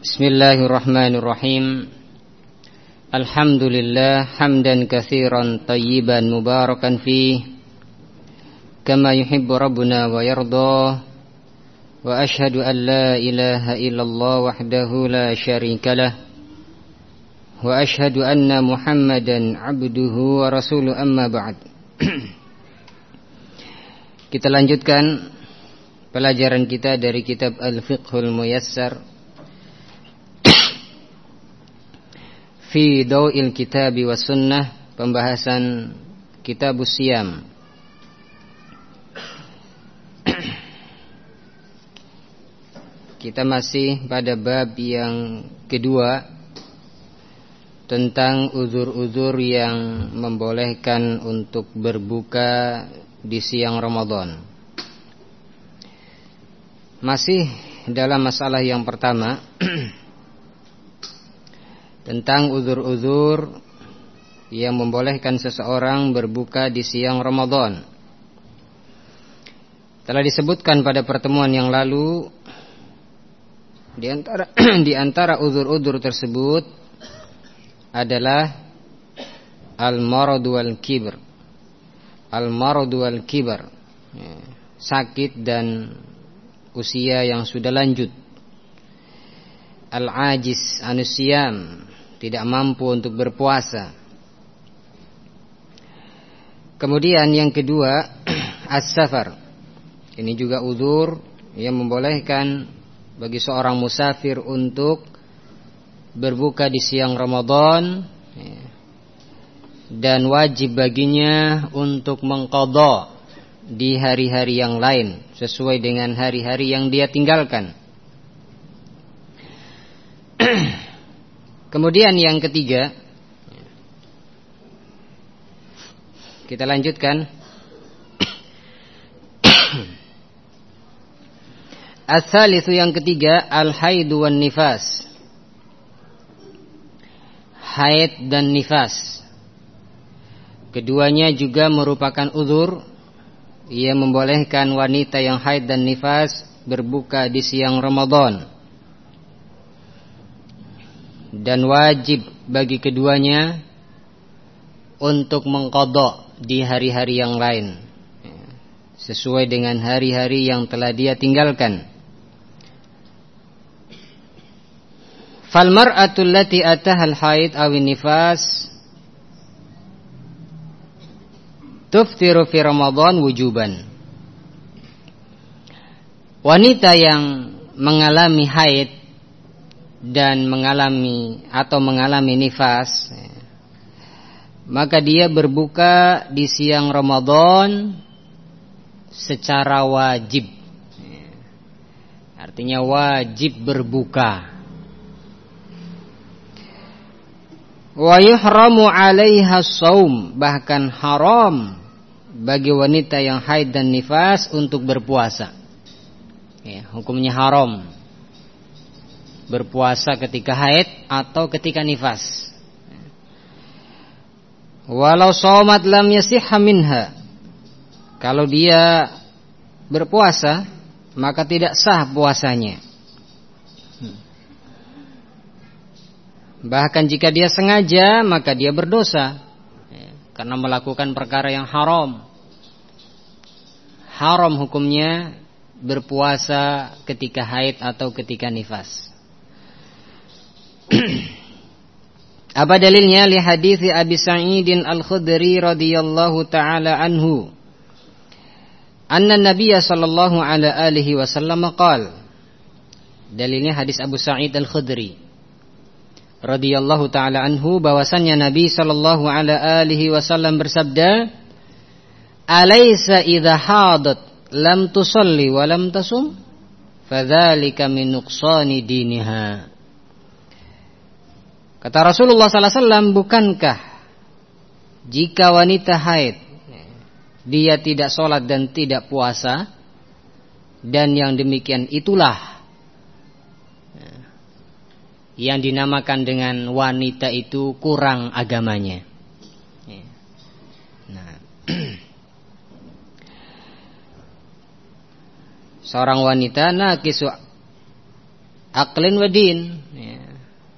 Bismillahirrahmanirrahim. Alhamdulillah Hamdan kathiran tayyiban mubarakan fi Kama yuhibbu Rabbuna wa yardha Wa ashadu an ilaha illallah wahdahu la sharika lah. Wa ashadu anna muhammadan abduhu wa rasuluh amma Kita lanjutkan Pelajaran kita dari kitab Al-Fiqhul Muyassar. Fi Daw'il Kitabi wa Sunnah Pembahasan Kitab Siyam. Kita masih pada bab yang kedua Tentang uzur-uzur yang membolehkan untuk berbuka di siang Ramadan. Masih dalam masalah yang pertama tentang uzur-uzur yang membolehkan seseorang berbuka di siang Ramadan. Telah disebutkan pada pertemuan yang lalu di antara di antara uzur-uzur tersebut adalah al-marad wal kibr. Al-marad wal kibr. Ya, sakit dan usia yang sudah lanjut. Al-ajiz anusiam tidak mampu untuk berpuasa. Kemudian yang kedua, as-safar. Ini juga udur yang membolehkan bagi seorang musafir untuk berbuka di siang Ramadan ya. dan wajib baginya untuk mengkodok di hari-hari yang lain sesuai dengan hari-hari yang dia tinggalkan. Kemudian yang ketiga. Kita lanjutkan. Asal itu yang ketiga Al-haidu wan nifas. Haid dan nifas. Keduanya juga merupakan uzur. Ia membolehkan wanita yang haid dan nifas Berbuka di siang Ramadan dan wajib bagi keduanya untuk mengkodok di hari-hari yang lain sesuai dengan hari-hari yang telah dia tinggalkan. Fal mar'atu allati ataha al-haid aw nifas tuftiru fi Ramadan wujuban. Wanita yang mengalami haid dan mengalami atau mengalami nifas. Maka dia berbuka di siang Ramadan secara wajib. Artinya wajib berbuka. Wa yuhramu 'alaiha shaum bahkan haram bagi wanita yang haid dan nifas untuk berpuasa. Ya, hukumnya haram berpuasa ketika haid atau ketika nifas. Walau somat lam yasihha minha. Kalau dia berpuasa, maka tidak sah puasanya. Bahkan jika dia sengaja, maka dia berdosa. Karena melakukan perkara yang haram. Haram hukumnya berpuasa ketika haid atau ketika nifas. Apa dalilnya li hadis Abi Sa'id Al-Khudri radhiyallahu taala anhu? Anna Nabiy sallallahu ala alihi wasallam qaal. Dalilnya hadis Abu Sa'id Al-Khudri radhiyallahu taala anhu bahwasannya Nabi sallallahu ala alihi wasallam bersabda, "Alaysa idza hadat lam tusalli wa lam tasum?" Fadzalika min nuqsani diniha. Kata Rasulullah SAW, bukankah jika wanita haid dia tidak sholat dan tidak puasa? Dan yang demikian itulah yang dinamakan dengan wanita itu kurang agamanya. Nah, seorang wanita nakisu aklin wadin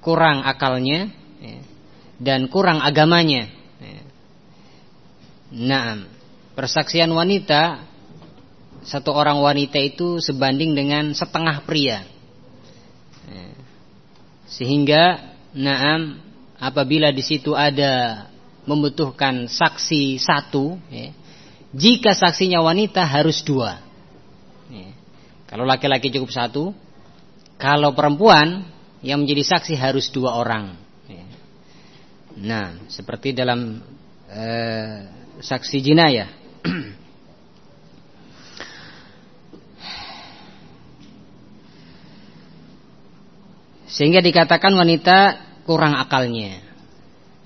kurang akalnya ya, dan kurang agamanya. Ya. Nah, persaksian wanita satu orang wanita itu sebanding dengan setengah pria. Ya. Sehingga, naam, apabila di situ ada membutuhkan saksi satu, ya, jika saksinya wanita harus dua. Ya. Kalau laki-laki cukup satu, kalau perempuan yang menjadi saksi harus dua orang. Ya. Nah, seperti dalam eh, saksi jinayah. Sehingga dikatakan wanita kurang akalnya.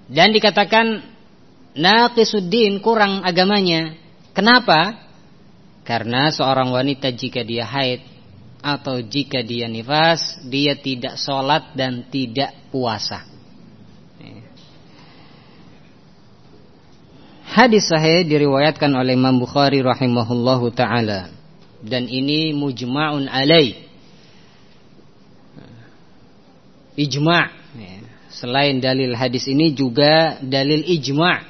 Dan dikatakan naqisuddin kurang agamanya. Kenapa? Karena seorang wanita jika dia haid atau jika dia nifas, dia tidak sholat dan tidak puasa. Hadis sahih diriwayatkan oleh Imam Bukhari rahimahullahu taala dan ini mujma'un alai. Ijma' Selain dalil hadis ini juga dalil ijma'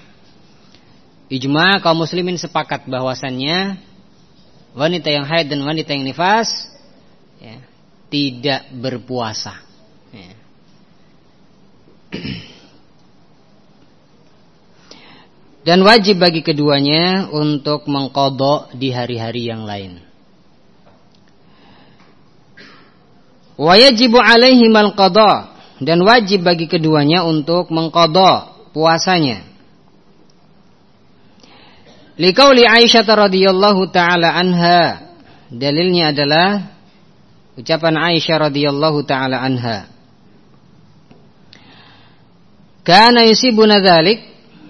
ijma kaum muslimin sepakat bahwasannya wanita yang haid dan wanita yang nifas ya, tidak berpuasa. Ya. Dan wajib bagi keduanya untuk mengkodok di hari-hari yang lain. Wajibu alaihi mal dan wajib bagi keduanya untuk mengkodok puasanya. Likauli Aisyah radhiyallahu taala anha. Dalilnya adalah ucapan Aisyah radhiyallahu taala anha. Kana yusibuna dzalik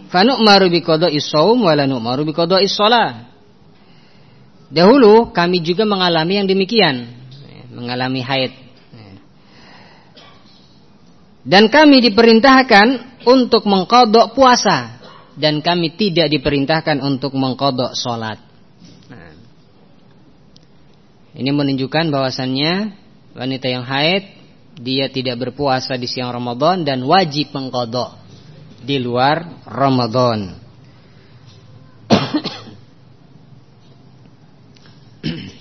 fa nu'maru bi qada'i shaum wa la nu'maru bi qada'i shalah. Dahulu kami juga mengalami yang demikian, mengalami haid. Dan kami diperintahkan untuk mengkodok puasa dan kami tidak diperintahkan untuk mengkodok sholat. Ini menunjukkan bahwasannya wanita yang haid dia tidak berpuasa di siang Ramadan dan wajib mengkodok di luar Ramadan.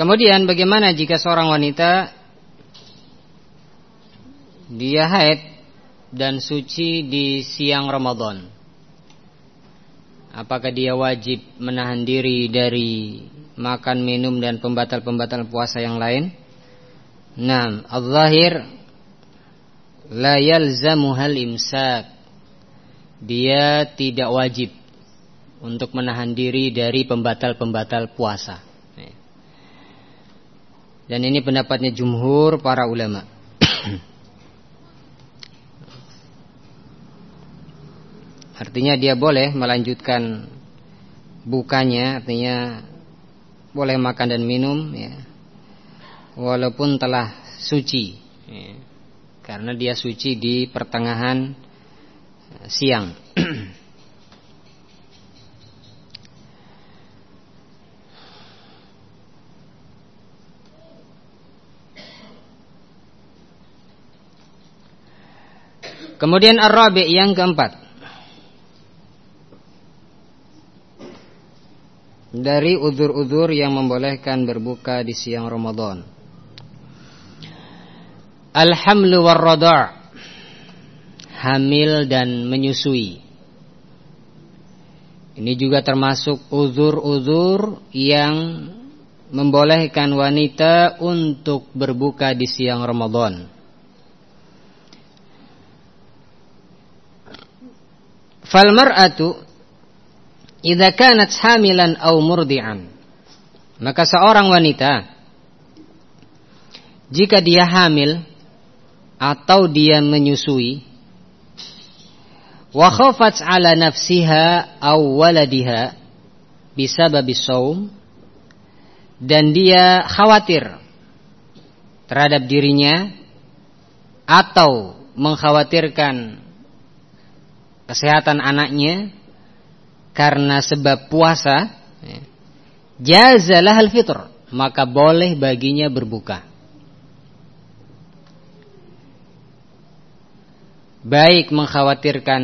Kemudian bagaimana jika seorang wanita dia haid dan suci di siang Ramadan? Apakah dia wajib menahan diri dari makan, minum dan pembatal-pembatal puasa yang lain? Nah, al-zahir la yalzamu hal imsak. Dia tidak wajib untuk menahan diri dari pembatal-pembatal puasa. Dan ini pendapatnya jumhur para ulama. Artinya dia boleh melanjutkan bukanya, artinya boleh makan dan minum ya. Walaupun telah suci ya. Karena dia suci di pertengahan siang. Kemudian ar-rabi yang keempat. Dari udur-udur yang membolehkan berbuka di siang Ramadan. Alhamlu Hamil dan menyusui. Ini juga termasuk uzur-uzur yang membolehkan wanita untuk berbuka di siang Ramadan. Fal mar'atu idza kanat hamilan aw murdi'an. Maka seorang wanita jika dia hamil atau dia menyusui wa khafat ala nafsiha aw waladiha bisababi saum dan dia khawatir terhadap dirinya atau mengkhawatirkan kesehatan anaknya karena sebab puasa ya, jazalah al-fitr maka boleh baginya berbuka baik mengkhawatirkan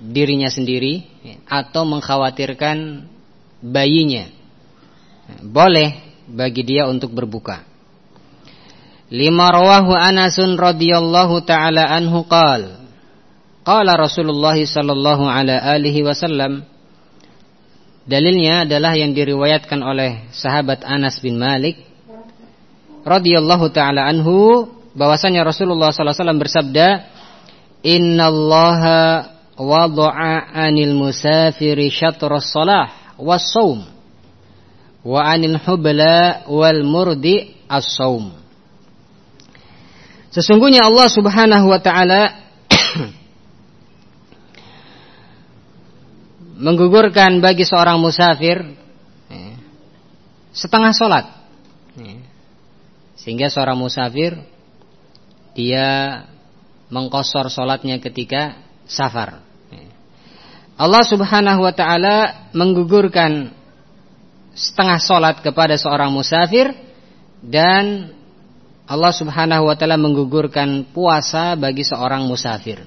dirinya sendiri atau mengkhawatirkan bayinya. Boleh bagi dia untuk berbuka. Lima rawahu Anasun radhiyallahu taala anhu qal. Qala Rasulullah sallallahu alaihi wasallam Dalilnya adalah yang diriwayatkan oleh sahabat Anas bin Malik radhiyallahu taala anhu bahwasanya Rasulullah sallallahu alaihi wasallam bersabda Innallaha wada'a 'anil musafiri syatras salah was-saum wa 'anil hubla wal murdi as-saum. Sesungguhnya Allah Subhanahu wa taala menggugurkan bagi seorang musafir ya, setengah solat ya. sehingga seorang musafir dia mengkosor solatnya ketika safar. Allah subhanahu wa ta'ala menggugurkan setengah solat kepada seorang musafir dan Allah subhanahu wa ta'ala menggugurkan puasa bagi seorang musafir.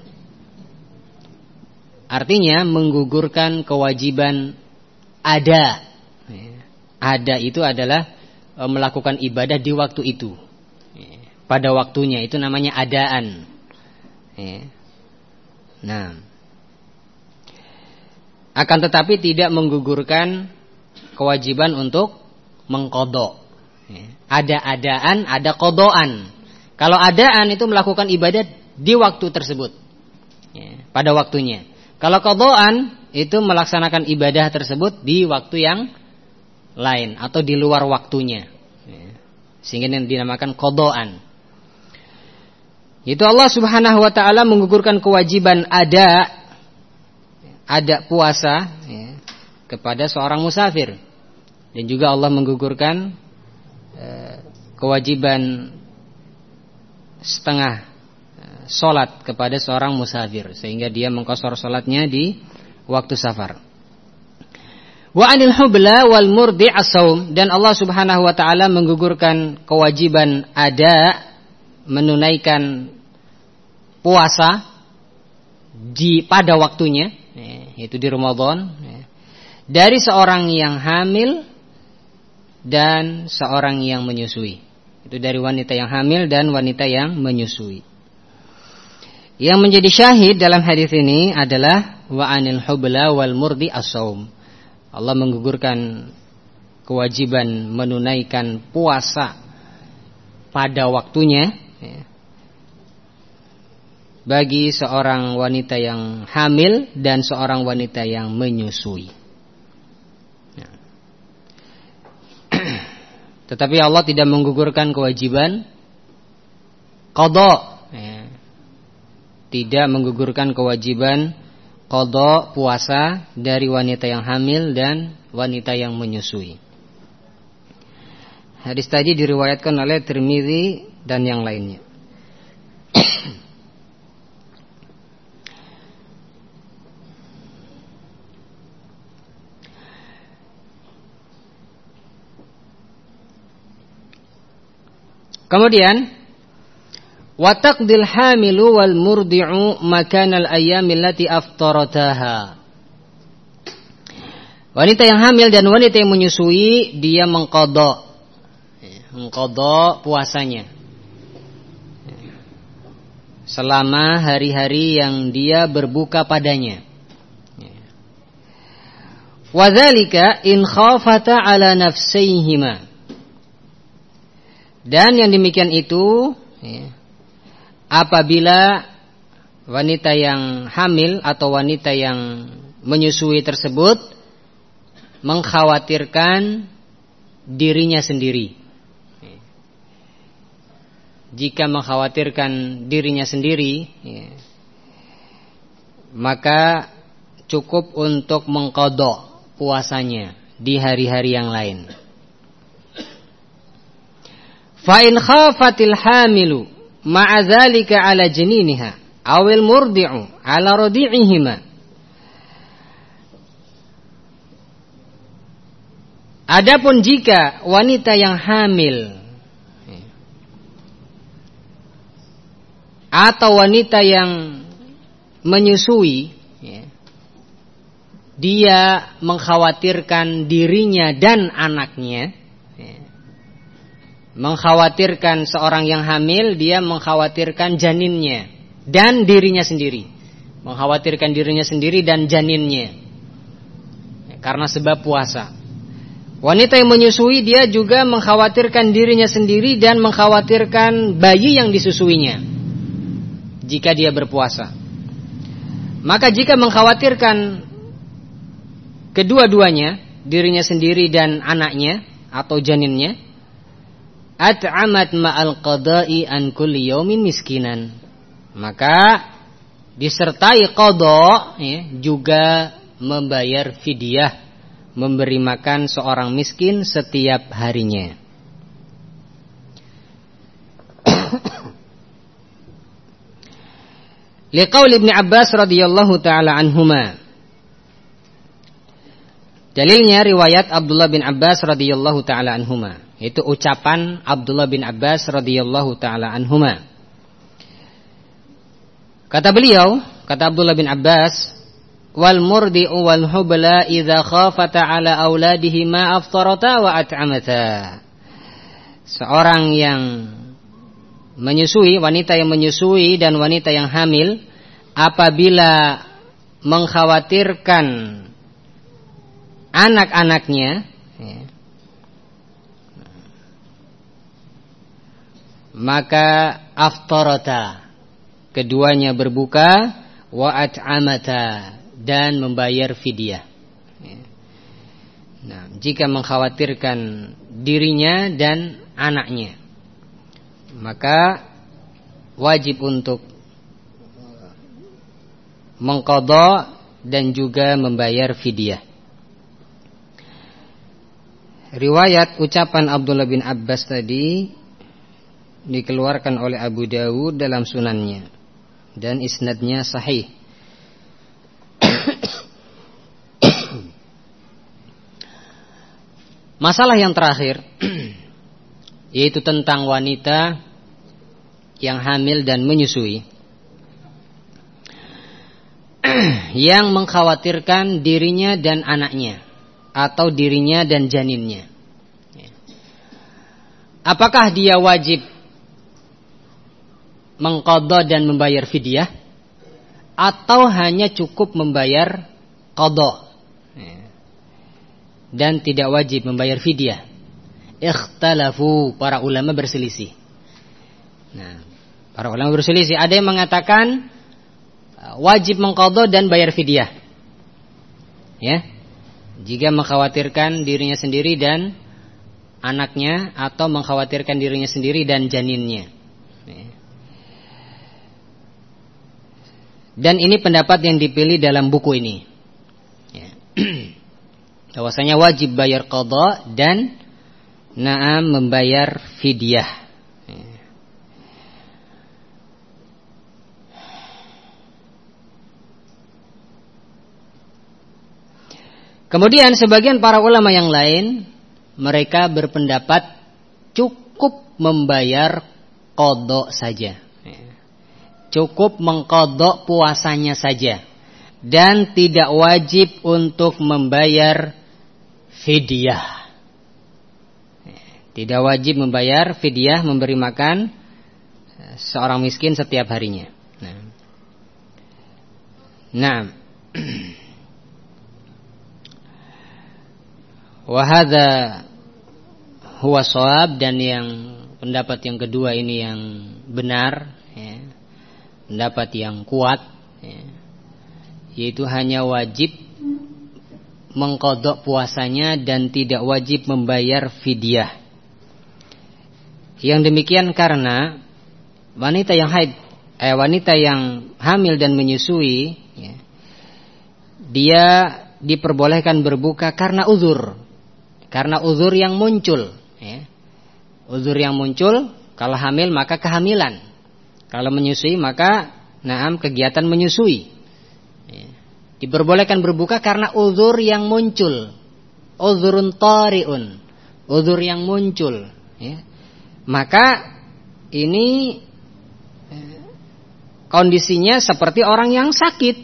Artinya menggugurkan kewajiban ada. Ada itu adalah e, melakukan ibadah di waktu itu. Pada waktunya itu namanya adaan. Nah, akan tetapi tidak menggugurkan kewajiban untuk mengkodok. Ada adaan, ada kodoan. Kalau adaan itu melakukan ibadah di waktu tersebut, pada waktunya. Kalau kodoan itu melaksanakan ibadah tersebut di waktu yang lain atau di luar waktunya, ya. sehingga yang dinamakan kodoan. Itu Allah Subhanahu wa taala menggugurkan kewajiban ada ada puasa ya, kepada seorang musafir. Dan juga Allah menggugurkan eh, kewajiban setengah eh, solat kepada seorang musafir sehingga dia mengkosor solatnya di waktu safar. Wa anil hubla wal murdi asaum dan Allah Subhanahu wa taala menggugurkan kewajiban ada menunaikan puasa di pada waktunya yaitu di Ramadan dari seorang yang hamil dan seorang yang menyusui. Itu dari wanita yang hamil dan wanita yang menyusui. Yang menjadi syahid dalam hadis ini adalah wa anil hubla wal murdi asaum. Allah menggugurkan kewajiban menunaikan puasa pada waktunya bagi seorang wanita yang hamil dan seorang wanita yang menyusui. Ya. Tetapi Allah tidak menggugurkan kewajiban ya. Tidak menggugurkan kewajiban kodok puasa dari wanita yang hamil dan wanita yang menyusui. Hadis tadi diriwayatkan oleh Tirmizi dan yang lainnya. Kemudian wataqdil hamilu wal murdi'u makanal ayyamil lati aftarataha. Wanita yang hamil dan wanita yang menyusui dia mengkodok mengkodok puasanya selama hari-hari yang dia berbuka padanya. Wadzalika in khafata ala nafsayhima dan yang demikian itu ya, apabila wanita yang hamil atau wanita yang menyusui tersebut mengkhawatirkan dirinya sendiri. Jika mengkhawatirkan dirinya sendiri, ya, maka cukup untuk mengkodok puasanya di hari-hari yang lain. Fa'in khafatil hamilu ma'adzalika ala jeniniha awil murdi'u ala rodi'ihima. Adapun jika wanita yang hamil atau wanita yang menyusui ya, dia mengkhawatirkan dirinya dan anaknya ya, mengkhawatirkan seorang yang hamil dia mengkhawatirkan janinnya dan dirinya sendiri. Mengkhawatirkan dirinya sendiri dan janinnya. Ya, karena sebab puasa. Wanita yang menyusui dia juga mengkhawatirkan dirinya sendiri dan mengkhawatirkan bayi yang disusuinya jika dia berpuasa. Maka jika mengkhawatirkan kedua-duanya, dirinya sendiri dan anaknya atau janinnya, at'amat ma'al qada'i an kulli yawmin miskinan. Maka disertai qada ya, juga membayar fidyah, memberi makan seorang miskin setiap harinya. Liqaul Ibnu Abbas radhiyallahu taala anhuma. Dalilnya riwayat Abdullah bin Abbas radhiyallahu taala anhuma. Itu ucapan Abdullah bin Abbas radhiyallahu taala anhuma. Kata beliau, kata Abdullah bin Abbas, wal murdi'u wal hubla idza khafata ala auladihi ma aftarata wa at'amata. Seorang yang menyusui, wanita yang menyusui dan wanita yang hamil apabila mengkhawatirkan anak-anaknya ya, maka aftarata keduanya berbuka wa at'amata dan membayar fidyah. Ya. Nah, jika mengkhawatirkan dirinya dan anaknya maka wajib untuk mengkodok dan juga membayar fidyah. Riwayat ucapan Abdullah bin Abbas tadi dikeluarkan oleh Abu Dawud dalam sunannya dan isnadnya sahih. Masalah yang terakhir yaitu tentang wanita yang hamil dan menyusui yang mengkhawatirkan dirinya dan anaknya atau dirinya dan janinnya. Apakah dia wajib mengkodok dan membayar fidyah atau hanya cukup membayar kodok dan tidak wajib membayar fidyah? ikhtalafu para ulama berselisih. Nah, para ulama berselisih. Ada yang mengatakan uh, wajib mengqadha dan bayar fidyah. Ya. Jika mengkhawatirkan dirinya sendiri dan anaknya atau mengkhawatirkan dirinya sendiri dan janinnya. Ya. Dan ini pendapat yang dipilih dalam buku ini. Ya. Bahwasanya wajib bayar qadha dan Naam membayar fidyah. Kemudian sebagian para ulama yang lain mereka berpendapat cukup membayar kodok saja. Cukup mengkodok puasanya saja. Dan tidak wajib untuk membayar fidyah. Tidak wajib membayar fidyah memberi makan eh, seorang miskin setiap harinya. Nah. Nah. Wahada huwa soab dan yang pendapat yang kedua ini yang benar. Pendapat yang kuat, ya. yaitu hanya wajib mengkodok puasanya dan tidak wajib membayar fidyah. Yang demikian karena wanita yang haid, eh, wanita yang hamil dan menyusui, ya, dia diperbolehkan berbuka karena uzur. Karena uzur yang muncul, ya. Uzur yang muncul kalau hamil maka kehamilan. Kalau menyusui maka naam kegiatan menyusui. Ya. Diperbolehkan berbuka karena uzur yang muncul. Uzurun tariun. Uzur yang muncul, ya. Maka ini eh, kondisinya seperti orang yang sakit.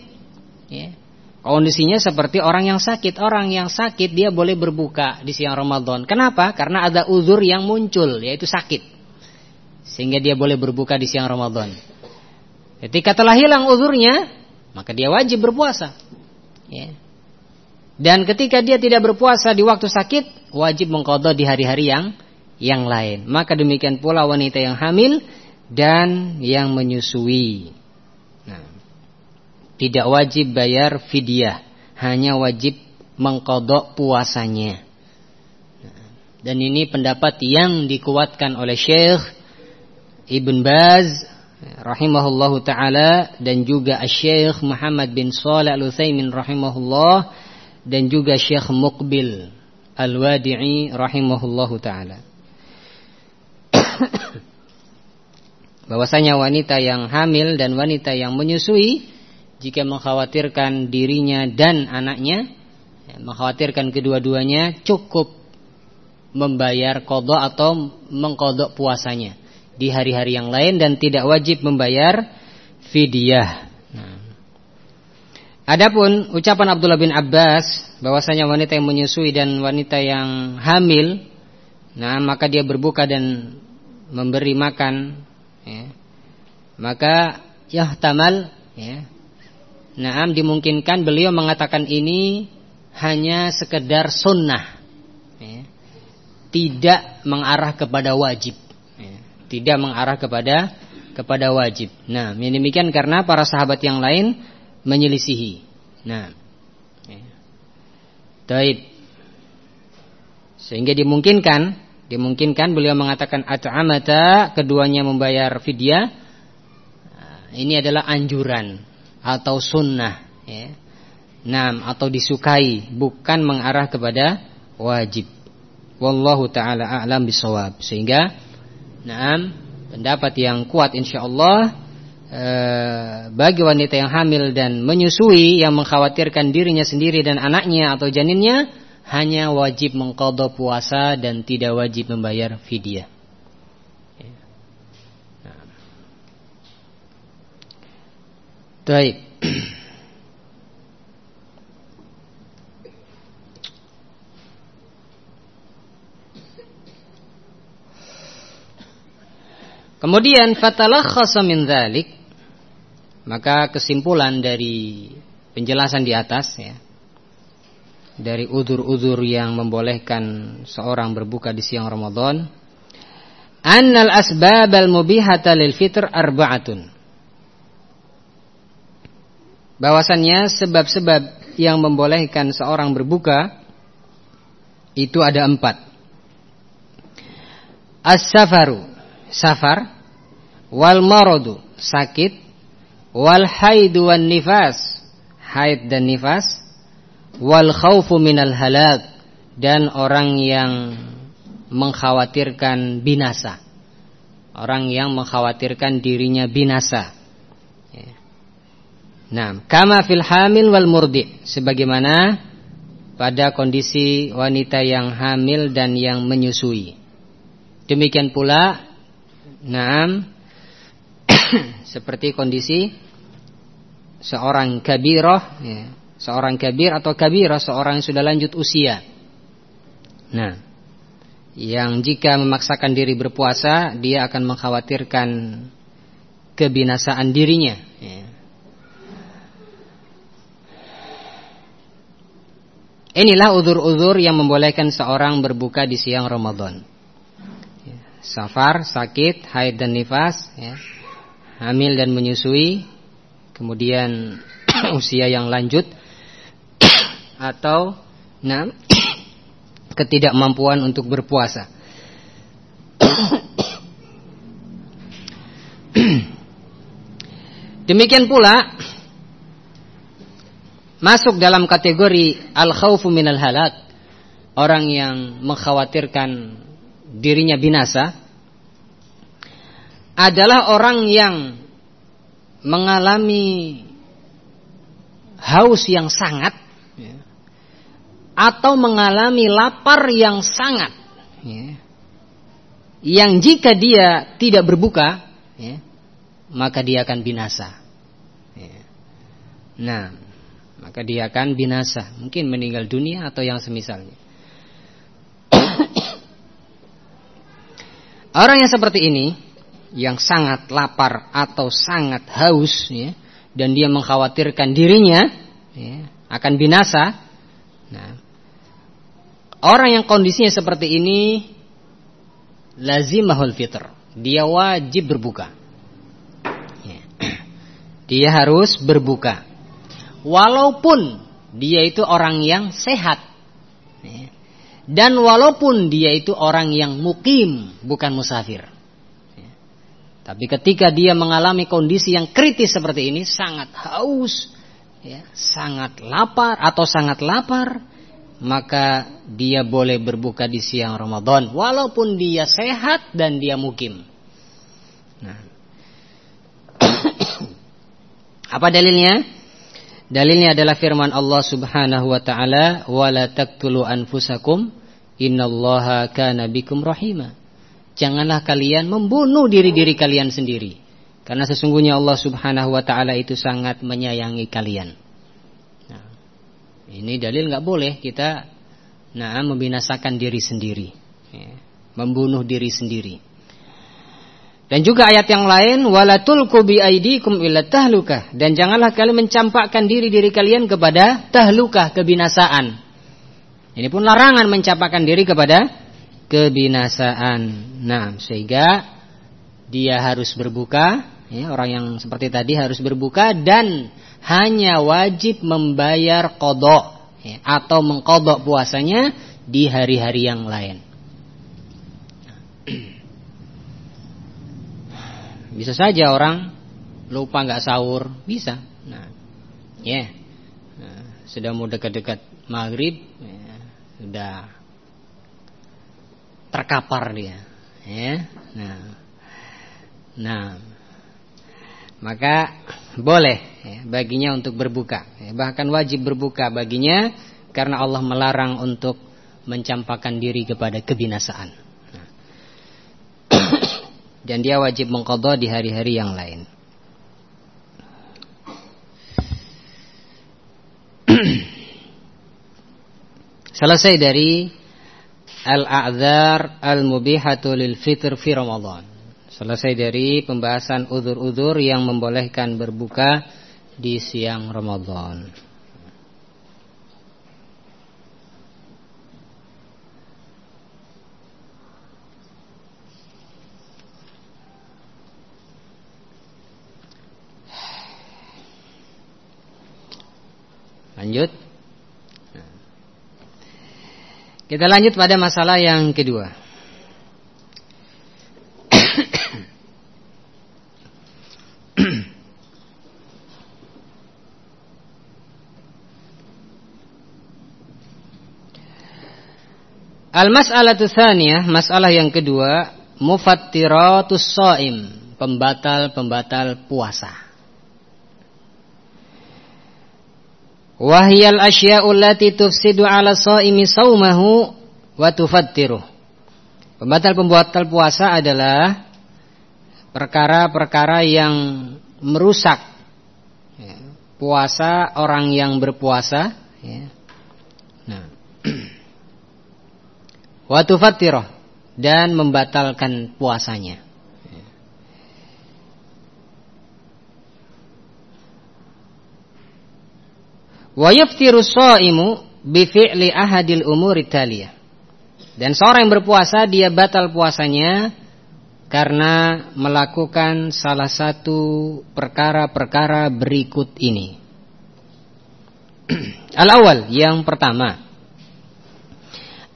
Ya. Kondisinya seperti orang yang sakit. Orang yang sakit dia boleh berbuka di siang Ramadan. Kenapa? Karena ada uzur yang muncul, yaitu sakit. Sehingga dia boleh berbuka di siang Ramadan. Ketika telah hilang uzurnya, maka dia wajib berpuasa. Ya. Dan ketika dia tidak berpuasa di waktu sakit, wajib mengkodok di hari-hari yang yang lain. Maka demikian pula wanita yang hamil dan yang menyusui. Tidak wajib bayar fidyah, hanya wajib mengkodok puasanya. Dan ini pendapat yang dikuatkan oleh Syekh Ibn Baz rahimahullahu taala dan juga Syekh Muhammad bin Shalih Al-Utsaimin rahimahullah dan juga Syekh Muqbil Al-Wadi'i rahimahullahu taala. Bahwasanya wanita yang hamil dan wanita yang menyusui jika mengkhawatirkan dirinya dan anaknya, ya, mengkhawatirkan kedua-duanya, cukup membayar kodok atau mengkodok puasanya di hari-hari yang lain dan tidak wajib membayar fidyah. Nah. Adapun ucapan Abdullah bin Abbas bahwasanya wanita yang menyusui dan wanita yang hamil, nah maka dia berbuka dan memberi makan, ya, maka yahtamal ya, Naam dimungkinkan beliau mengatakan ini hanya sekedar sunnah, ya. tidak mengarah kepada wajib. Tidak mengarah kepada kepada wajib. Nah, ini demikian karena para sahabat yang lain menyelisihi. Nah, ya. Taib. Sehingga dimungkinkan, dimungkinkan beliau mengatakan at'amata keduanya membayar fidyah. Nah, ini adalah anjuran atau sunnah ya. Nam atau disukai bukan mengarah kepada wajib. Wallahu taala a'lam bisawab. Sehingga nam pendapat yang kuat insyaallah eh, bagi wanita yang hamil dan menyusui yang mengkhawatirkan dirinya sendiri dan anaknya atau janinnya hanya wajib mengqadha puasa dan tidak wajib membayar fidyah. Baik. Kemudian fatalakhasa min dzalik maka kesimpulan dari penjelasan di atas ya dari udur-udur yang membolehkan seorang berbuka di siang Ramadan annal asbabal mubihata lil fitr arba'atun bahwasannya sebab-sebab yang membolehkan seorang berbuka itu ada empat. As-safaru, safar, wal maradu, sakit, wal haidu wan nifas, haid dan nifas, wal khawfu minal halak, dan orang yang mengkhawatirkan binasa. Orang yang mengkhawatirkan dirinya binasa. Nah, kama fil hamil wal murdi, sebagaimana pada kondisi wanita yang hamil dan yang menyusui. Demikian pula, nah, seperti kondisi seorang kabiroh, ya, seorang kabir atau kabirah, seorang yang sudah lanjut usia. Nah, yang jika memaksakan diri berpuasa, dia akan mengkhawatirkan kebinasaan dirinya. Ya Inilah uzur-uzur yang membolehkan seorang berbuka di siang Ramadan. Safar, sakit, haid dan nifas, ya. hamil dan menyusui, kemudian usia yang lanjut, atau nah, ketidakmampuan untuk berpuasa. Demikian pula masuk dalam kategori al-khawfu minal halak, orang yang mengkhawatirkan dirinya binasa adalah orang yang mengalami haus yang sangat ya, atau mengalami lapar yang sangat ya, yang jika dia tidak berbuka ya, maka dia akan binasa nah maka dia akan binasa mungkin meninggal dunia atau yang semisalnya orang yang seperti ini yang sangat lapar atau sangat haus ya, dan dia mengkhawatirkan dirinya ya, akan binasa. Nah, orang yang kondisinya seperti ini lazimahul fitr. Dia wajib berbuka. Ya. Dia harus berbuka. Walaupun dia itu orang yang sehat. Ya. Dan walaupun dia itu orang yang mukim, bukan musafir. Tapi ketika dia mengalami kondisi yang kritis seperti ini, sangat haus, ya, sangat lapar atau sangat lapar, maka dia boleh berbuka di siang Ramadan walaupun dia sehat dan dia mukim. Nah. Apa dalilnya? Dalilnya adalah firman Allah Subhanahu wa taala, "Wala taqtulu anfusakum, innallaha kana bikum rahima." janganlah kalian membunuh diri-diri kalian sendiri. Karena sesungguhnya Allah Subhanahu wa taala itu sangat menyayangi kalian. Nah, ini dalil nggak boleh kita nah membinasakan diri sendiri, ya, membunuh diri sendiri. Dan juga ayat yang lain kubi tahlukah dan janganlah kalian mencampakkan diri-diri kalian kepada tahlukah kebinasaan. Ini pun larangan mencampakkan diri kepada kebinasaan. Nah, sehingga dia harus berbuka, ya, orang yang seperti tadi harus berbuka dan hanya wajib membayar kodok ya, atau mengkodok puasanya di hari-hari yang lain. Bisa saja orang lupa nggak sahur, bisa. Nah, ya, yeah. nah, sudah mau dekat-dekat maghrib, ya, sudah terkapar dia ya. Nah nah maka boleh ya, baginya untuk berbuka ya, bahkan wajib berbuka baginya karena Allah melarang untuk mencampakkan diri kepada kebinasaan. Nah. dan dia wajib mengkodok di hari-hari yang lain selesai dari Al-a'dzar al-mubihatu lil fitr fi Ramadan. Selesai dari pembahasan udur-udur yang membolehkan berbuka di siang Ramadan. Lanjut. Kita lanjut pada masalah yang kedua. Al-mas'alatu tsaniyah, masalah yang kedua, mufattiratus shaim, pembatal-pembatal puasa. Wahyal asya'u allati tufsidu 'ala shaimi saumahu wa tufattiruh. Pembatal-pembatal puasa adalah perkara-perkara yang merusak ya, puasa orang yang berpuasa ya. Nah. Dan membatalkan puasanya. Wa yaftiru shaimu bi fi'li ahadil. Dan seorang yang berpuasa dia batal puasanya karena melakukan salah satu perkara-perkara berikut ini. Al-awwal yang pertama.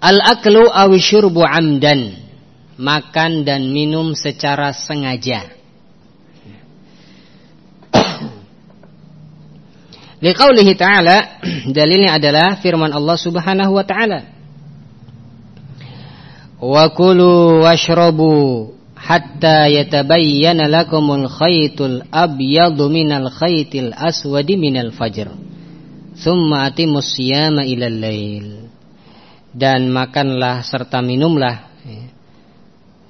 Al-aklu aw syurbu amdan. Makan dan minum secara sengaja. Liqaulihi ta'ala dalilnya adalah firman Allah Subhanahu wa taala. Wa kulu washrabu hatta yatabayyana lakumul khaytul abyadu minal khaytil aswadi minal fajr. Thumma atimus siyama ilal lail. Dan makanlah serta minumlah ya,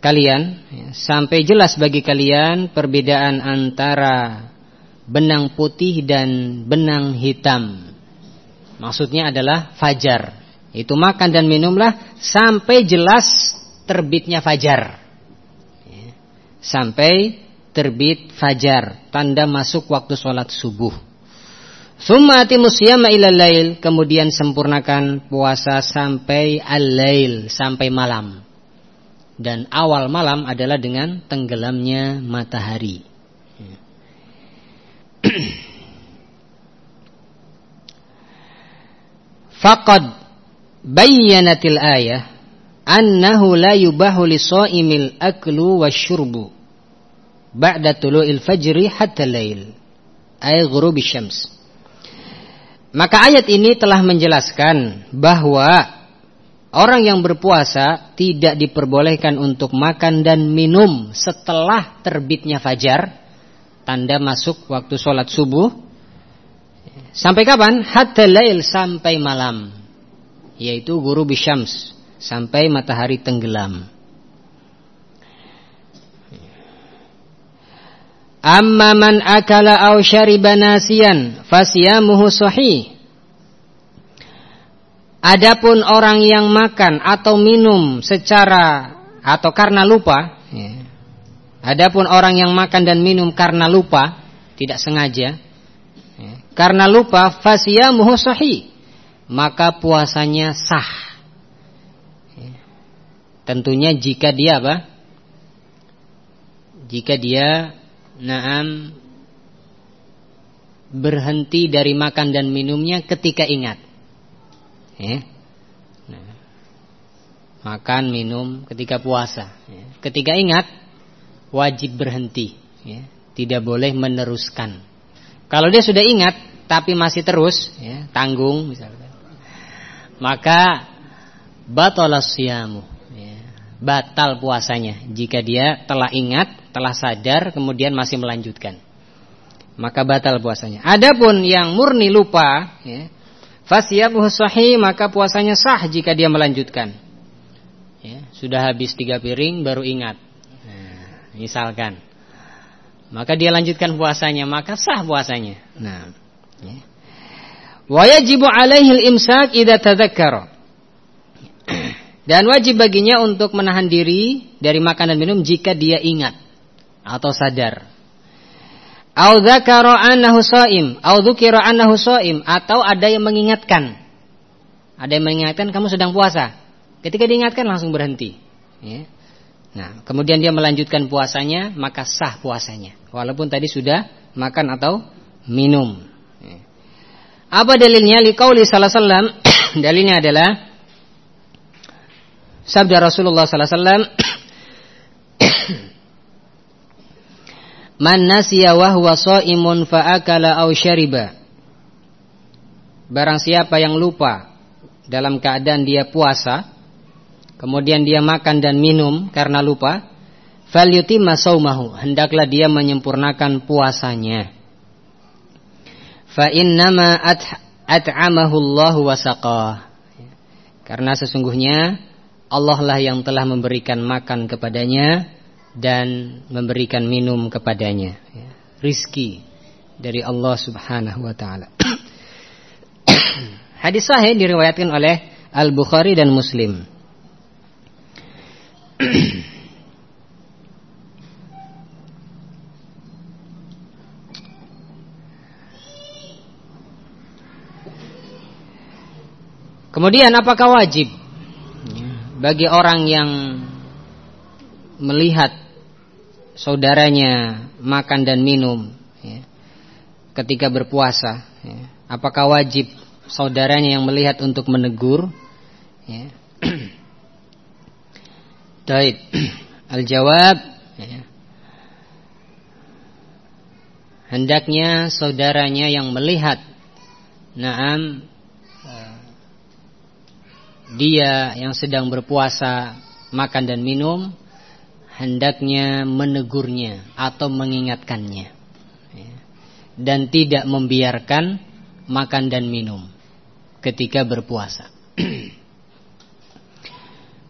kalian ya, sampai jelas bagi kalian perbedaan antara benang putih dan benang hitam. Maksudnya adalah fajar. Itu makan dan minumlah sampai jelas terbitnya fajar. Ya. Sampai terbit fajar, tanda masuk waktu sholat subuh. Summa atimus siyama ilal lail, kemudian sempurnakan puasa sampai al-lail, sampai malam. Dan awal malam adalah dengan tenggelamnya matahari. Faqad bayyanatil ayah annahu la yubahu li shaimil aklu wasyurbu ba'da tulu'il fajri hatta lail ay ghurubi syams. Maka ayat ini telah menjelaskan bahwa orang yang berpuasa tidak diperbolehkan untuk makan dan minum setelah terbitnya fajar tanda masuk waktu sholat subuh sampai kapan? Hatta lail sampai malam yaitu guru bisyams sampai matahari tenggelam. Amma man akala aw syariba nasiyan fasiyamuhu sahih. Adapun orang yang makan atau minum secara atau karena lupa ya, Adapun orang yang makan dan minum karena lupa, tidak sengaja, ya, karena lupa fasiyamuhu sahih, maka puasanya sah. Ya. Tentunya jika dia apa? Jika dia naam berhenti dari makan dan minumnya ketika ingat. Ya. Nah, makan minum ketika puasa. Ya. Ketika ingat wajib berhenti, ya. tidak boleh meneruskan. Kalau dia sudah ingat tapi masih terus, ya, tanggung misalnya, maka batalas ya, batal puasanya. Jika dia telah ingat, telah sadar, kemudian masih melanjutkan, maka batal puasanya. Adapun yang murni lupa, ya, fasiyamuhu sahih, maka puasanya sah jika dia melanjutkan. Ya, sudah habis tiga piring baru ingat misalkan maka dia lanjutkan puasanya maka sah puasanya nah ya. wa yajibu alaihi al-imsak idza tadzakkara dan wajib baginya untuk menahan diri dari makan dan minum jika dia ingat atau sadar. Au dzakara annahu shaim, au dzukira annahu shaim atau ada yang mengingatkan. Ada yang mengingatkan kamu sedang puasa. Ketika diingatkan langsung berhenti. Ya. Nah, kemudian dia melanjutkan puasanya, maka sah puasanya. Walaupun tadi sudah makan atau minum. Apa dalilnya? Liqauli salah sallam. dalilnya adalah sabda Rasulullah sallallahu alaihi wasallam Man nasiya wa huwa shaimun fa akala aw syariba. Barang siapa yang lupa dalam keadaan dia puasa kemudian dia makan dan minum karena lupa, falyutimma saumahu, hendaklah dia menyempurnakan puasanya. Fa innama at'amahu Allah. Karena sesungguhnya Allah lah yang telah memberikan makan kepadanya dan memberikan minum kepadanya. Rizki dari Allah subhanahu wa ta'ala. Hadis sahih diriwayatkan oleh Al-Bukhari dan Muslim. Kemudian apakah wajib bagi orang yang melihat saudaranya makan dan minum ya, ketika berpuasa? Ya, apakah wajib saudaranya yang melihat untuk menegur? Ya. Taib. Al-jawab ya. Hendaknya saudaranya yang melihat Naam dia yang sedang berpuasa makan dan minum hendaknya menegurnya atau mengingatkannya ya. dan tidak membiarkan makan dan minum ketika berpuasa.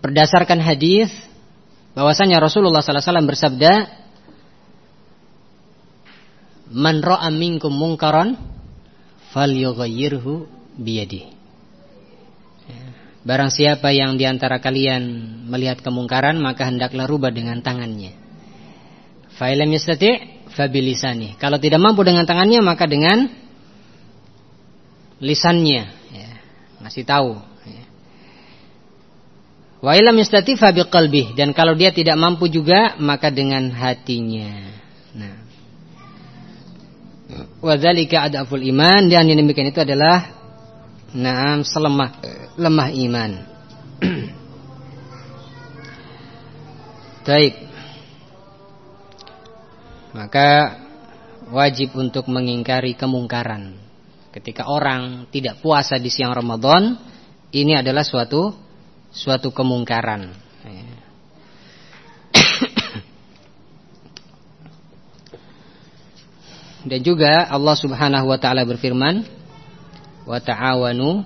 Berdasarkan hadis bahwasanya Rasulullah sallallahu alaihi wasallam bersabda, "Man ra'a minkum munkaran falyughayyirhu biyadihi." Barang siapa yang di antara kalian melihat kemungkaran maka hendaklah rubah dengan tangannya. Fa'ilam yastati' fabilisani. Kalau tidak mampu dengan tangannya maka dengan lisannya. Ya, ngasih tahu. Ya. Wa ilam yastati fa biqalbih dan kalau dia tidak mampu juga maka dengan hatinya. Nah. Wa dzalika adaful iman dan yang demikian itu adalah Naam selemah lemah iman. Baik. Maka wajib untuk mengingkari kemungkaran. Ketika orang tidak puasa di siang Ramadan, ini adalah suatu suatu kemungkaran. Dan juga Allah Subhanahu wa taala berfirman, wa ta'awanu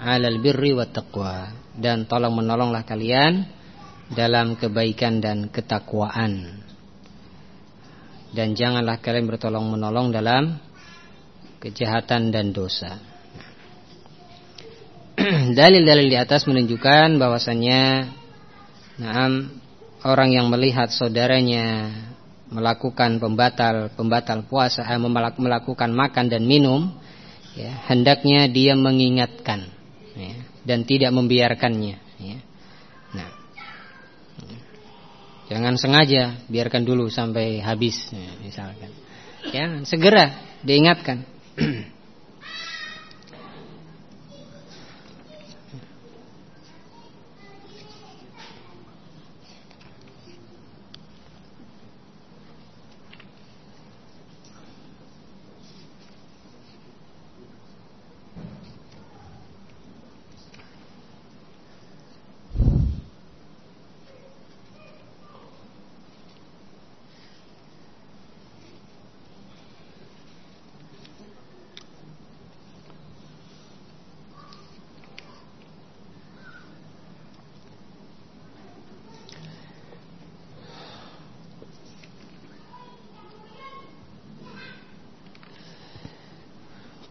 'alal birri wat dan tolong menolonglah kalian dalam kebaikan dan ketakwaan. Dan janganlah kalian bertolong menolong dalam kejahatan dan dosa. Dalil-dalil di atas menunjukkan bahwasannya nah, orang yang melihat saudaranya melakukan pembatal pembatal puasa, eh, melakukan makan dan minum ya, hendaknya dia mengingatkan ya, dan tidak membiarkannya ya. nah jangan sengaja biarkan dulu sampai habis ya, misalkan ya segera diingatkan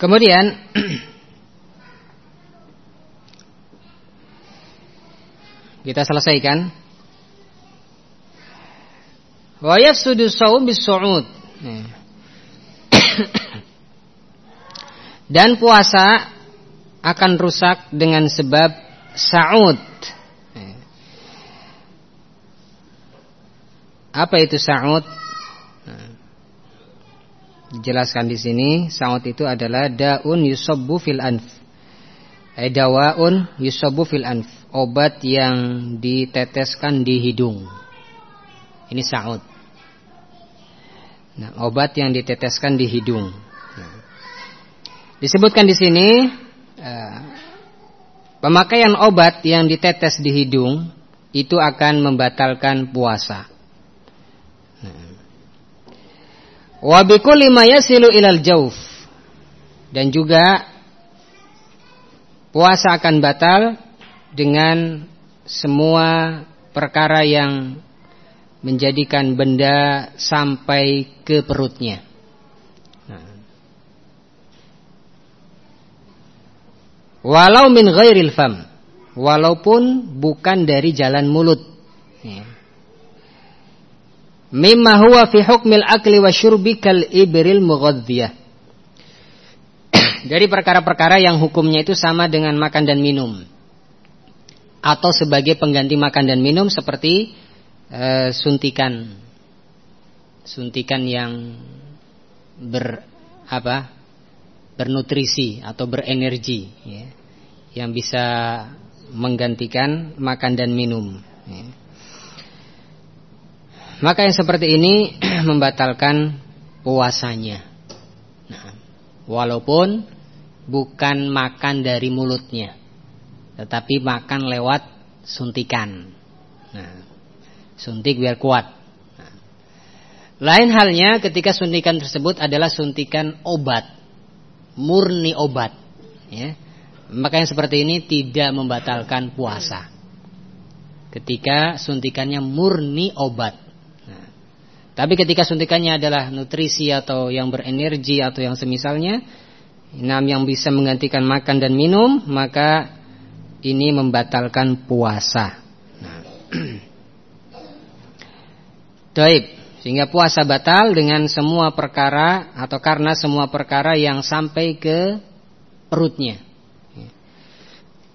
Kemudian kita selesaikan wa yafsudu shaum bis-su'ud. Dan puasa akan rusak dengan sebab sa'ud. Apa itu sa'ud? Dijelaskan di sini, saut itu adalah daun yusabbu fil anf. Eh, dawaun yusabbu fil anf, obat yang diteteskan di hidung. Ini saut. Nah, obat yang diteteskan di hidung. Nah. Disebutkan di sini eh, pemakaian obat yang ditetes di hidung itu akan membatalkan puasa. Wa bikulli ilal jauf. Dan juga puasa akan batal dengan semua perkara yang menjadikan benda sampai ke perutnya. Nah. Walau min ghairil fam, walaupun bukan dari jalan mulut. Ya mimma huwa fi hukmil akli wa syurbi kal ibril mughadziyah dari perkara-perkara yang hukumnya itu sama dengan makan dan minum. Atau sebagai pengganti makan dan minum seperti e, suntikan. Suntikan yang ber apa bernutrisi atau berenergi ya, yang bisa menggantikan makan dan minum ya. Maka yang seperti ini membatalkan puasanya. Nah, walaupun bukan makan dari mulutnya, tetapi makan lewat suntikan. Nah, suntik biar kuat. Nah, lain halnya ketika suntikan tersebut adalah suntikan obat, murni obat. Ya. Maka yang seperti ini tidak membatalkan puasa. Ketika suntikannya murni obat. Tapi ketika suntikannya adalah nutrisi atau yang berenergi atau yang semisalnya, enam yang bisa menggantikan makan dan minum, maka ini membatalkan puasa. Nah. Sehingga puasa batal dengan semua perkara atau karena semua perkara yang sampai ke perutnya.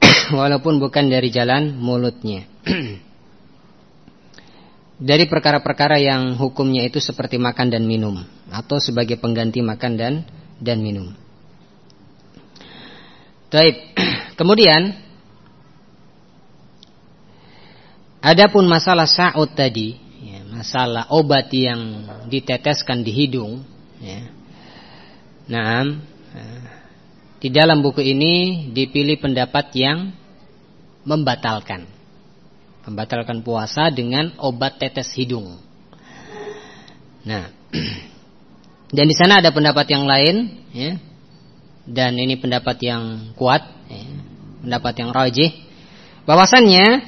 Walaupun bukan dari jalan mulutnya. dari perkara-perkara yang hukumnya itu seperti makan dan minum atau sebagai pengganti makan dan dan minum. Taib. Kemudian adapun masalah sa'ud tadi, ya, masalah obat yang diteteskan di hidung, ya. Nah, di dalam buku ini dipilih pendapat yang membatalkan. Membatalkan puasa dengan obat tetes hidung. Nah, dan di sana ada pendapat yang lain, ya. Dan ini pendapat yang kuat, ya. pendapat yang rajih. Bahwasannya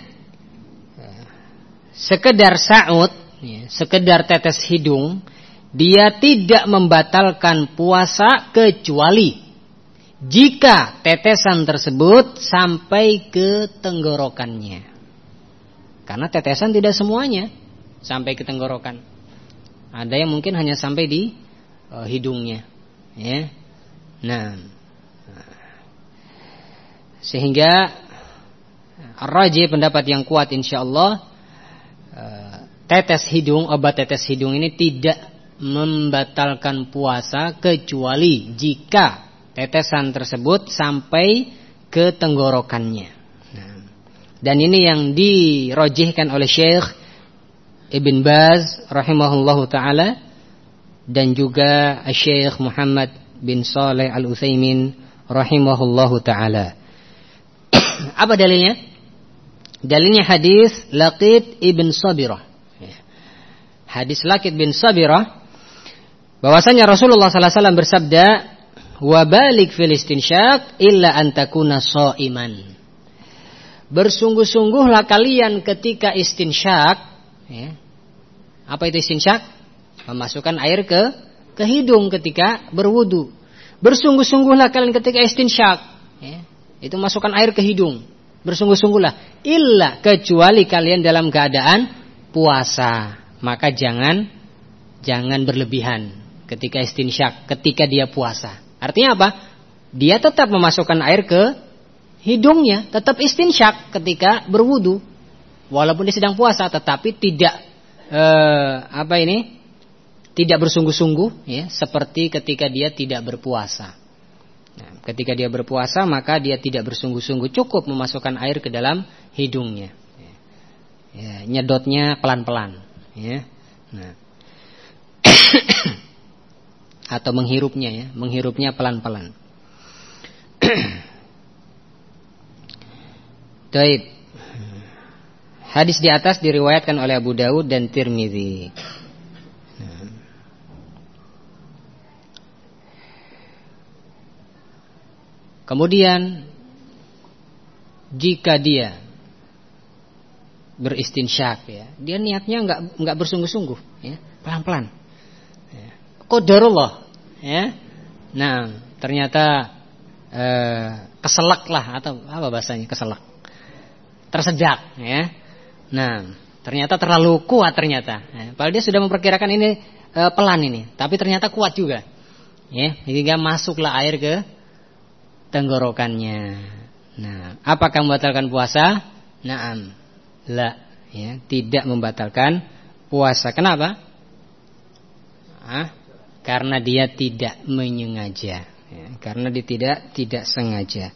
sekedar saud, ya, sekedar tetes hidung, dia tidak membatalkan puasa kecuali jika tetesan tersebut sampai ke tenggorokannya. Karena tetesan tidak semuanya sampai ke tenggorokan. Ada yang mungkin hanya sampai di uh, hidungnya, ya. Nah, sehingga raji pendapat yang kuat insyaallah uh, tetes hidung obat tetes hidung ini tidak membatalkan puasa kecuali jika tetesan tersebut sampai ke tenggorokannya. Dan ini yang dirojihkan oleh Syekh Ibn Baz rahimahullahu taala dan juga Syekh Muhammad bin Saleh Al Utsaimin rahimahullahu taala. Apa dalilnya? Dalilnya hadis Laqid ibn Sabirah. Hadis Laqid bin Sabirah bahwasanya Rasulullah sallallahu alaihi wasallam bersabda Wabalik fil istinsyak illa antakuna iman. Bersungguh-sungguhlah kalian ketika istinsyak. Ya. Apa itu istinsyak? Memasukkan air ke ke hidung ketika berwudu. Bersungguh-sungguhlah kalian ketika istinsyak. Ya. Itu masukkan air ke hidung. Bersungguh-sungguhlah. Illa kecuali kalian dalam keadaan puasa. Maka jangan jangan berlebihan ketika istinsyak, ketika dia puasa. Artinya apa? Dia tetap memasukkan air ke hidungnya, tetap istinsyak ketika berwudu. Walaupun dia sedang puasa, tetapi tidak eh, apa ini? Tidak bersungguh-sungguh, ya, seperti ketika dia tidak berpuasa. Nah, ketika dia berpuasa, maka dia tidak bersungguh-sungguh, cukup memasukkan air ke dalam hidungnya. Ya, nyedotnya pelan-pelan, ya. Nah. atau menghirupnya ya, menghirupnya pelan-pelan. Taib. Hadis di atas diriwayatkan oleh Abu Dawud dan Tirmidzi. Kemudian jika dia beristinsyak ya, dia niatnya enggak enggak bersungguh-sungguh ya, pelan-pelan qadarullah ya. Nah, ternyata eh, keselak lah atau apa bahasanya keselak. Tersedak ya. Nah, ternyata terlalu kuat ternyata. Ya. Padahal dia sudah memperkirakan ini eh, pelan ini, tapi ternyata kuat juga. Ya, hingga masuklah air ke tenggorokannya. Nah, apakah membatalkan puasa? Naam. La, ya, tidak membatalkan puasa. Kenapa? Ah, karena dia tidak menyengaja ya, karena dia tidak tidak sengaja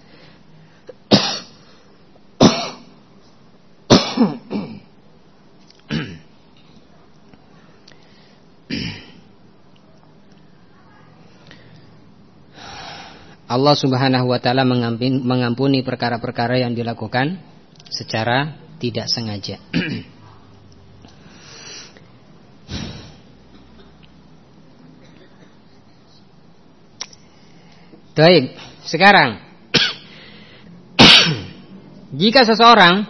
Allah Subhanahu wa taala mengampuni perkara-perkara yang dilakukan secara tidak sengaja. Baik, sekarang jika seseorang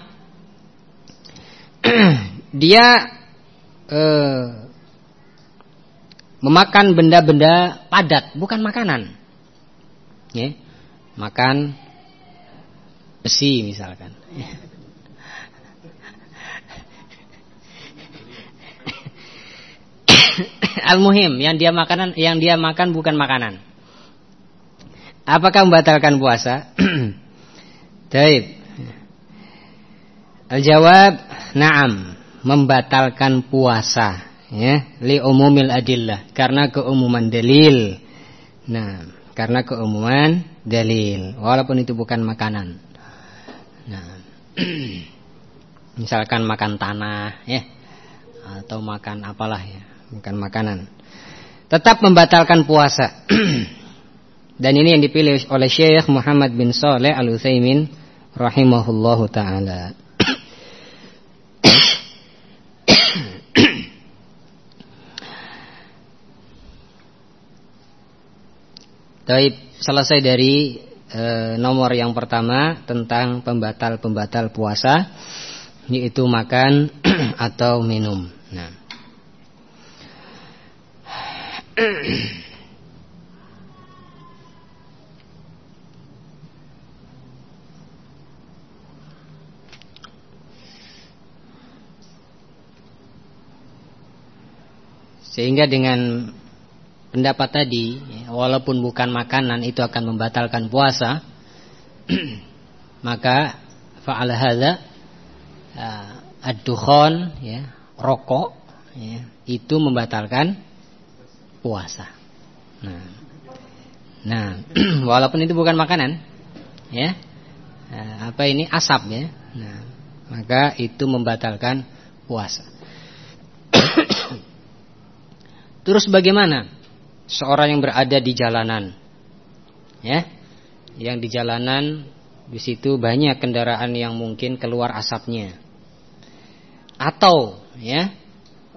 dia eh, memakan benda-benda padat, bukan makanan, ya, makan besi misalkan. Al-muhim yang dia makanan yang dia makan bukan makanan. Apakah membatalkan puasa? Taib. Al-jawab na'am, membatalkan puasa ya, li umumil adillah karena keumuman dalil. Nah, karena keumuman dalil walaupun itu bukan makanan. Nah, misalkan makan tanah ya atau makan apalah ya, makan makanan. Tetap membatalkan puasa. Dan ini yang dipilih oleh Syekh Muhammad bin Saleh Al-Utsaimin rahimahullahu taala. Taib selesai dari e, nomor yang pertama tentang pembatal-pembatal puasa yaitu makan atau minum. Nah. Sehingga dengan pendapat tadi, ya, walaupun bukan makanan itu akan membatalkan puasa, maka fa'al hadza ad-dukhan ya, rokok ya, itu membatalkan puasa. Nah, nah walaupun itu bukan makanan, ya, uh, apa ini asap ya, nah, maka itu membatalkan puasa. Terus bagaimana seorang yang berada di jalanan? Ya. Yang di jalanan di situ banyak kendaraan yang mungkin keluar asapnya. Atau ya,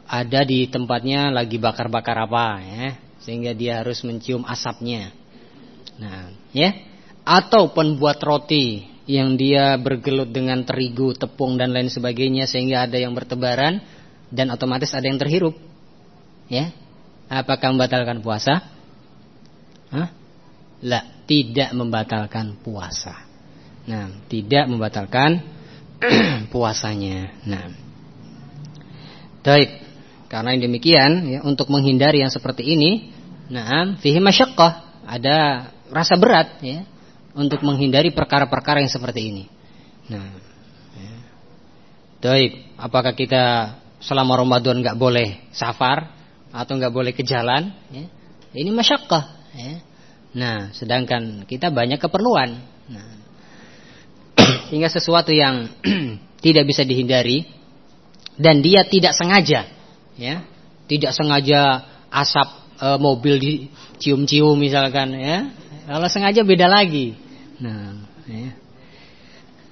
ada di tempatnya lagi bakar-bakar apa ya, sehingga dia harus mencium asapnya. Nah, ya. Atau pembuat roti yang dia bergelut dengan terigu, tepung dan lain sebagainya sehingga ada yang bertebaran dan otomatis ada yang terhirup. Ya, Apakah membatalkan puasa? Hah? La, tidak membatalkan puasa. Nah, tidak membatalkan puasanya. Nah. Baik. Karena yang demikian ya untuk menghindari yang seperti ini, nah, fihi masyaqqah, ada rasa berat ya untuk menghindari perkara-perkara yang seperti ini. Nah. Baik, apakah kita selama Ramadan nggak boleh safar? Atau nggak boleh ke jalan, ya. ini masyakkah. Ya. Nah, sedangkan kita banyak keperluan. Nah, hingga sesuatu yang tidak bisa dihindari dan dia tidak sengaja, ya, tidak sengaja asap e, mobil dicium-cium misalkan, ya. Kalau sengaja beda lagi. Nah, ya.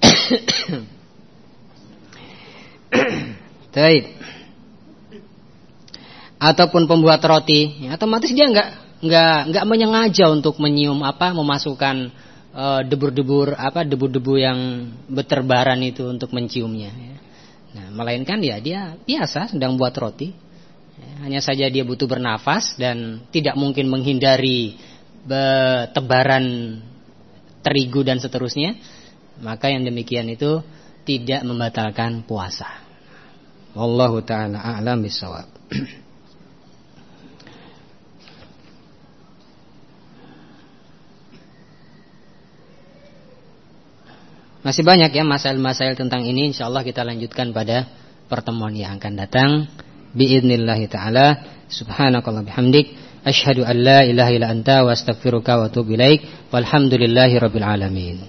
Baik ataupun pembuat roti, ya, otomatis dia nggak nggak nggak menyengaja untuk menyium apa memasukkan eh, debu-debu uh, apa debu-debu yang berterbaran itu untuk menciumnya. Ya. Nah, melainkan ya dia biasa sedang buat roti. Ya, hanya saja dia butuh bernafas dan tidak mungkin menghindari tebaran terigu dan seterusnya. Maka yang demikian itu tidak membatalkan puasa. Wallahu taala a'lam bisawab. Masih banyak ya masail-masail tentang ini. Insyaallah kita lanjutkan pada pertemuan yang akan datang. Biidznillah taala. Subhanakallah bihamdik. Asyhadu an la ilaha illa anta wa astaghfiruka wa atubu ilaik. Walhamdulillahi rabbil alamin